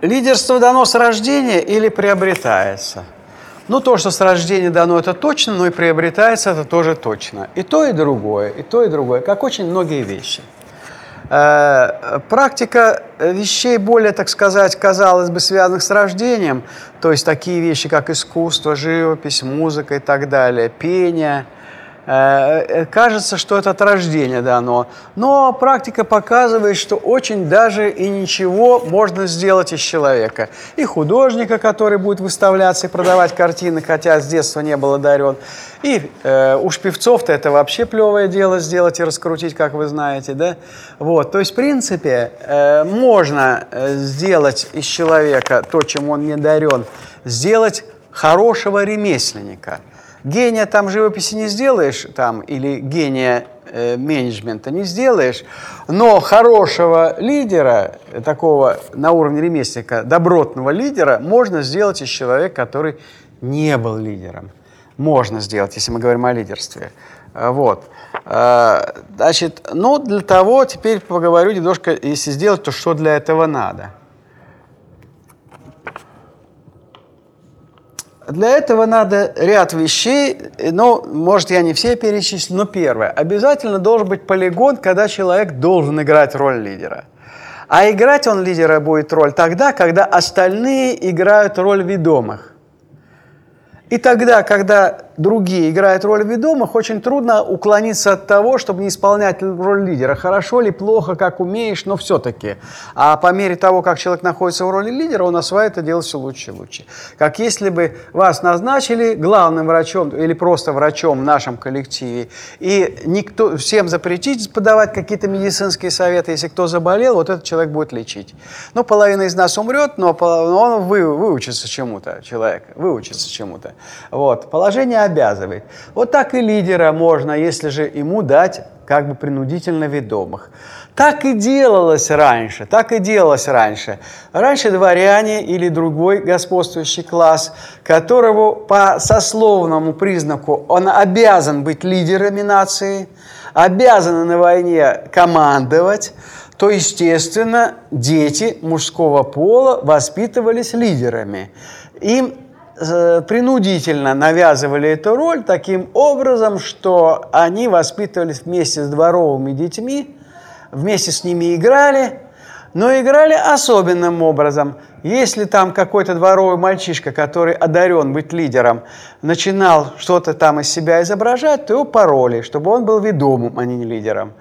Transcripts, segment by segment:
Лидерство дано с рождения или приобретается? Ну, то, что с рождения дано, это точно, но и приобретается, это тоже точно. И то, и другое, и то, и другое, как очень многие вещи. Э, практика вещей более, так сказать, казалось бы, связанных с рождением, то есть такие вещи, как искусство, живопись, музыка и так далее, пение – кажется, что это от рождения дано. Но практика показывает, что очень даже и ничего можно сделать из человека. И художника, который будет выставляться и продавать картины, хотя с детства не был одарен. И э, уж певцов-то это вообще плевое дело сделать и раскрутить, как вы знаете, да? Вот, то есть, в принципе, э, можно э, сделать из человека то, чем он не дарен, сделать хорошего ремесленника – Гения там живописи не сделаешь, там, или гения э, менеджмента не сделаешь, но хорошего лидера, такого на уровне ремесленника, добротного лидера, можно сделать из человека, который не был лидером. Можно сделать, если мы говорим о лидерстве. Э, вот. Э, значит, ну, для того теперь поговорю немножко, если сделать, то что для этого надо – Для этого надо ряд вещей, ну, может, я не все перечислю, но первое. Обязательно должен быть полигон, когда человек должен играть роль лидера. А играть он лидера будет роль тогда, когда остальные играют роль ведомых. И тогда, когда другие играют роль ведомых, очень трудно уклониться от того, чтобы не исполнять роль лидера. Хорошо ли, плохо, как умеешь, но все-таки. А по мере того, как человек находится в роли лидера, он осваивает это дело все лучше и лучше. Как если бы вас назначили главным врачом или просто врачом в нашем коллективе, и никто, всем запретить подавать какие-то медицинские советы, если кто заболел, вот этот человек будет лечить. Ну, половина из нас умрет, но он вы, выучится чему-то, человек, выучится чему-то. Вот. Положение обязывает. Вот так и лидера можно, если же ему дать как бы принудительно ведомых. Так и делалось раньше, так и делалось раньше. Раньше дворяне или другой господствующий класс, которого по сословному признаку он обязан быть лидерами нации, обязан на войне командовать, то, естественно, дети мужского пола воспитывались лидерами. Им принудительно навязывали эту роль таким образом, что они воспитывались вместе с дворовыми детьми, вместе с ними играли, но играли особенным образом. Если там какой-то дворовый мальчишка, который одарен быть лидером, начинал что-то там из себя изображать, то его пароли, чтобы он был ведомым, а не лидером.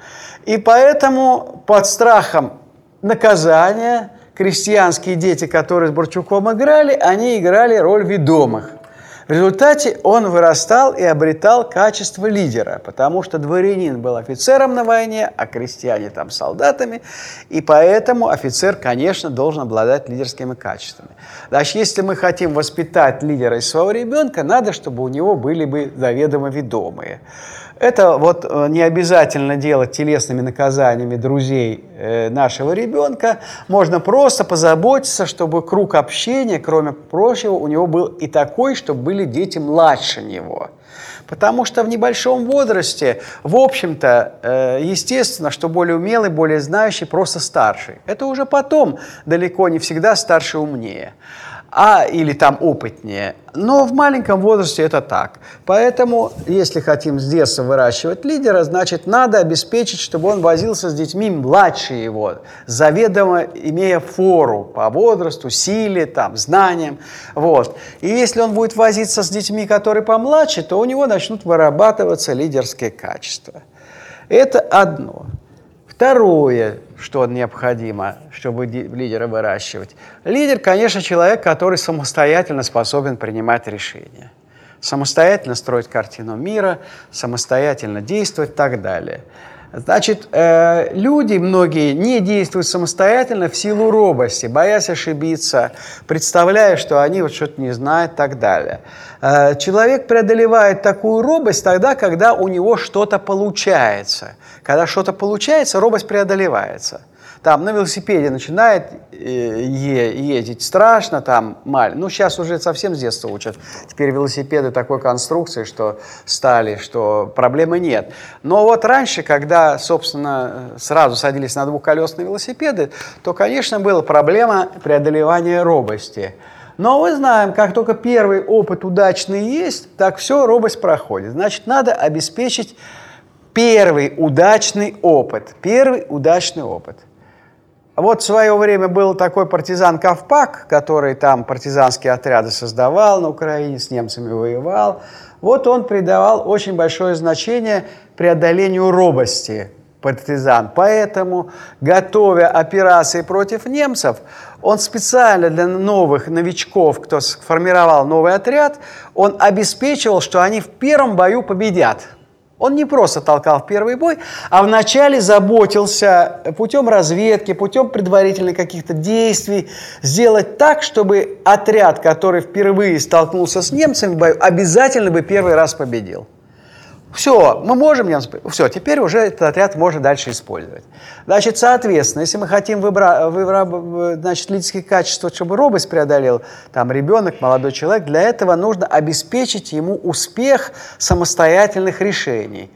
И поэтому под страхом наказания – крестьянские дети, которые с Борчуком играли, они играли роль ведомых. В результате он вырастал и обретал качество лидера, потому что дворянин был офицером на войне, а крестьяне там солдатами, и поэтому офицер, конечно, должен обладать лидерскими качествами. Значит, если мы хотим воспитать лидера из своего ребенка, надо, чтобы у него были бы заведомо ведомые. Это вот э, не обязательно делать телесными наказаниями друзей э, нашего ребенка. Можно просто позаботиться, чтобы круг общения, кроме прочего, у него был и такой, чтобы были дети младше него. Потому что в небольшом возрасте, в общем-то, э, естественно, что более умелый, более знающий, просто старший. Это уже потом далеко не всегда старший умнее а, или там опытнее. Но в маленьком возрасте это так. Поэтому, если хотим с детства выращивать лидера, значит, надо обеспечить, чтобы он возился с детьми младше его, заведомо имея фору по возрасту, силе, там, знаниям. Вот. И если он будет возиться с детьми, которые помладше, то у него начнут вырабатываться лидерские качества. Это одно. Второе, что необходимо, чтобы лидера выращивать. Лидер, конечно, человек, который самостоятельно способен принимать решения. Самостоятельно строить картину мира, самостоятельно действовать и так далее. Значит, э, люди многие не действуют самостоятельно в силу робости, боясь ошибиться, представляя, что они вот что-то не знают и так далее. Э, человек преодолевает такую робость тогда, когда у него что-то получается – когда что-то получается, робость преодолевается. Там на велосипеде начинает э, ездить страшно, там маль. Ну, сейчас уже совсем с детства учат. Теперь велосипеды такой конструкции, что стали, что проблемы нет. Но вот раньше, когда, собственно, сразу садились на двухколесные велосипеды, то, конечно, была проблема преодолевания робости. Но мы знаем, как только первый опыт удачный есть, так все, робость проходит. Значит, надо обеспечить первый удачный опыт. Первый удачный опыт. Вот в свое время был такой партизан Ковпак, который там партизанские отряды создавал на Украине, с немцами воевал. Вот он придавал очень большое значение преодолению робости партизан. Поэтому, готовя операции против немцев, он специально для новых новичков, кто сформировал новый отряд, он обеспечивал, что они в первом бою победят. Он не просто толкал в первый бой, а вначале заботился путем разведки, путем предварительных каких-то действий сделать так, чтобы отряд, который впервые столкнулся с немцами в бою, обязательно бы первый раз победил. Все, мы можем, все, теперь уже этот отряд можно дальше использовать. Значит, соответственно, если мы хотим выбрать, значит, лидерские качества, чтобы робость преодолел, там, ребенок, молодой человек, для этого нужно обеспечить ему успех самостоятельных решений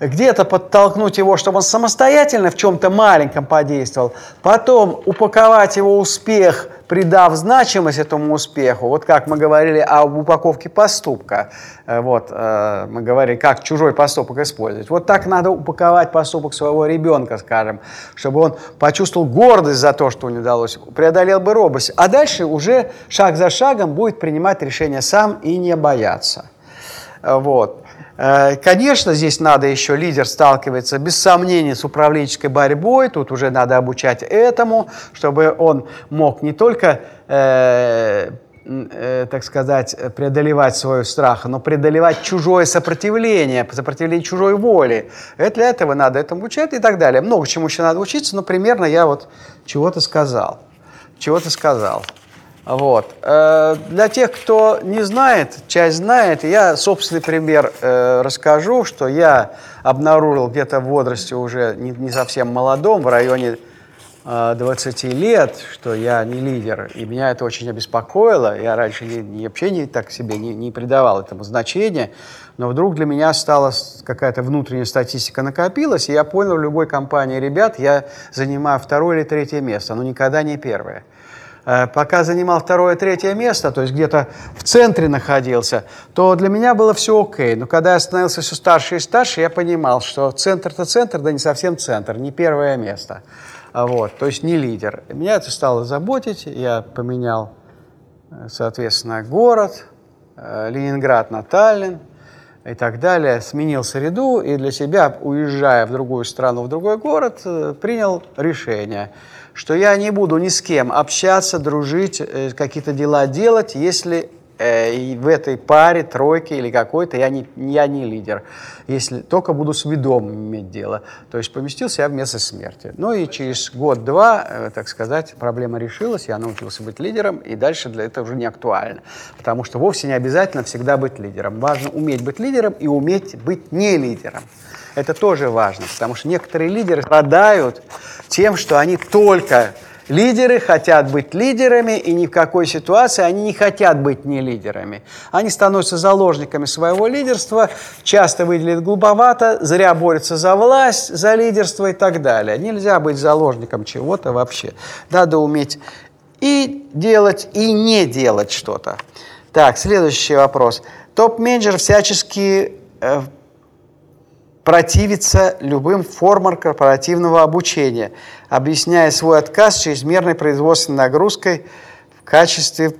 где-то подтолкнуть его, чтобы он самостоятельно в чем-то маленьком подействовал, потом упаковать его успех, придав значимость этому успеху, вот как мы говорили об упаковке поступка, э, вот, э, мы говорили, как чужой поступок использовать. Вот так надо упаковать поступок своего ребенка, скажем, чтобы он почувствовал гордость за то, что не удалось, преодолел бы робость, а дальше уже шаг за шагом будет принимать решения сам и не бояться. Вот. Э, конечно, здесь надо еще, лидер сталкивается без сомнений с управленческой борьбой, тут уже надо обучать этому, чтобы он мог не только э, э, так сказать, преодолевать свой страх, но преодолевать чужое сопротивление, сопротивление чужой воли. Это для этого надо этому учить и так далее. Много чему еще надо учиться, но примерно я вот чего-то сказал. Чего-то сказал. Вот. Э, для тех, кто не знает, часть знает, я собственный пример э, расскажу, что я обнаружил где-то в возрасте уже не совсем молодом, в районе 20 э, лет, что я не лидер, и меня это очень обеспокоило. Я раньше не, вообще не так себе не, не придавал этому значения, но вдруг для меня стала какая-то внутренняя статистика накопилась, и я понял, в любой компании ребят я занимаю второе или третье место, но никогда не первое. Э, пока занимал второе, третье место, то есть где-то в центре находился, то для меня было все окей. Но когда я становился все старше и старше, я понимал, что центр-то центр, да не совсем центр, не первое место. А вот, то есть не лидер. Меня это стало заботить, я поменял, э, соответственно, город, э, Ленинград на Таллин и так далее, сменил среду и для себя, уезжая в другую страну, в другой город, принял решение – что я не буду ни с кем общаться, дружить, э, какие-то дела делать, если э, в этой паре, тройке или какой-то я не, я не лидер. Если только буду с ведомым иметь дело. То есть поместился я в место смерти. Ну и через год-два, э, так сказать, проблема решилась, я научился быть лидером, и дальше для этого уже не актуально. Потому что вовсе не обязательно всегда быть лидером. Важно уметь быть лидером и уметь быть не лидером. Это тоже важно, потому что некоторые лидеры страдают тем, что они только лидеры, хотят быть лидерами, и ни в какой ситуации они не хотят быть не лидерами. Они становятся заложниками своего лидерства, часто выглядят глуповато, зря борются за власть, за лидерство и так далее. Нельзя быть заложником чего-то вообще. Надо уметь и делать, и не делать что-то. Так, следующий вопрос. Топ-менеджер всячески э, противиться любым формам корпоративного обучения, объясняя свой отказ чрезмерной производственной нагрузкой в качестве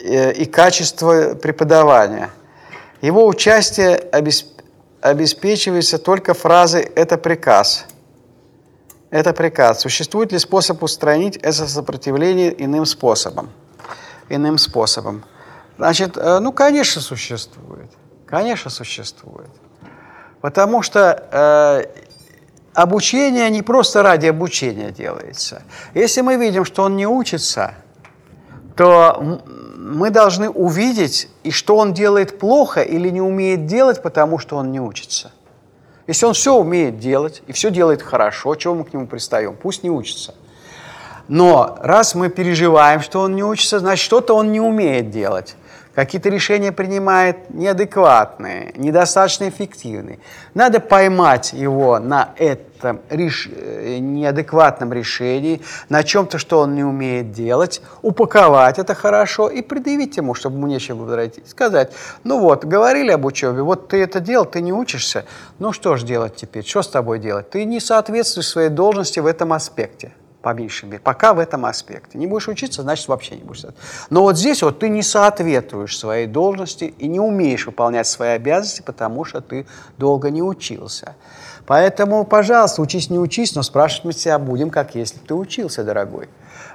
э, и качество преподавания. Его участие обеспечивается только фразой «это приказ». Это приказ. Существует ли способ устранить это сопротивление иным способом? Иным способом. Значит, э, ну, конечно, существует. Конечно, существует. Потому что э, обучение не просто ради обучения делается. Если мы видим, что он не учится, то мы должны увидеть, и что он делает плохо или не умеет делать, потому что он не учится. Если он все умеет делать и все делает хорошо, чего мы к нему пристаем? Пусть не учится. Но раз мы переживаем, что он не учится, значит, что-то он не умеет делать какие-то решения принимает неадекватные, недостаточно эффективные. Надо поймать его на этом реш... Э, неадекватном решении, на чем-то, что он не умеет делать, упаковать это хорошо и предъявить ему, чтобы ему нечего было Сказать, ну вот, говорили об учебе, вот ты это делал, ты не учишься, ну что же делать теперь, что с тобой делать? Ты не соответствуешь своей должности в этом аспекте по меньшей мере. Пока в этом аспекте. Не будешь учиться, значит вообще не будешь. Но вот здесь вот ты не соответствуешь своей должности и не умеешь выполнять свои обязанности, потому что ты долго не учился. Поэтому, пожалуйста, учись, не учись, но спрашивать мы тебя будем, как если ты учился, дорогой.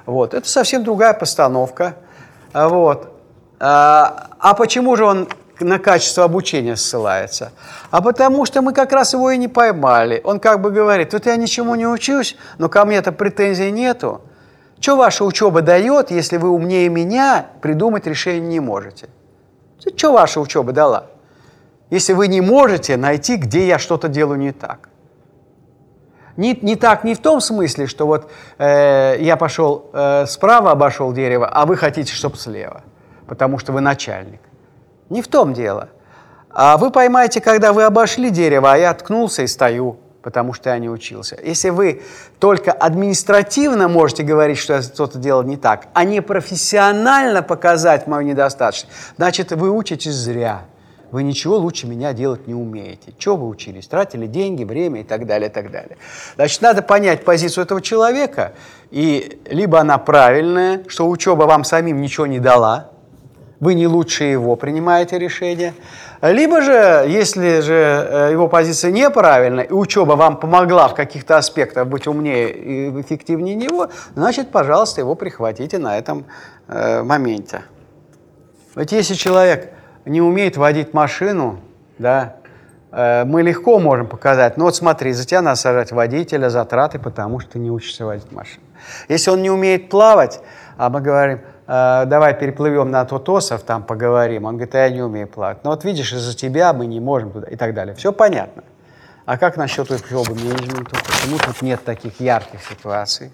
Вот. Это совсем другая постановка. Вот. А, а почему же он на качество обучения ссылается, а потому что мы как раз его и не поймали. Он как бы говорит, вот я ничему не учусь, но ко мне-то претензий нету. Что ваша учеба дает, если вы умнее меня придумать решение не можете? Что ваша учеба дала? Если вы не можете найти, где я что-то делаю не так. Не, не так не в том смысле, что вот э, я пошел э, справа, обошел дерево, а вы хотите, чтобы слева, потому что вы начальник. Не в том дело. А вы поймаете, когда вы обошли дерево, а я ткнулся и стою, потому что я не учился. Если вы только административно можете говорить, что я что-то делал не так, а не профессионально показать мою недостаточность, значит, вы учитесь зря. Вы ничего лучше меня делать не умеете. Чего вы учились? Тратили деньги, время и так далее, и так далее. Значит, надо понять позицию этого человека, и либо она правильная, что учеба вам самим ничего не дала, вы не лучше его принимаете решение. Либо же, если же э, его позиция неправильная, и учеба вам помогла в каких-то аспектах быть умнее и эффективнее него, значит, пожалуйста, его прихватите на этом э, моменте. Ведь если человек не умеет водить машину, да, э, мы легко можем показать, ну вот смотри, за тебя надо сажать водителя, затраты, потому что ты не учишься водить машину. Если он не умеет плавать, а мы говорим – давай переплывем на тот остров, там поговорим. Он говорит, я не умею плавать. Ну вот видишь, из-за тебя мы не можем туда и так далее. Все понятно. А как насчет учебы менеджмента? Почему тут нет таких ярких ситуаций?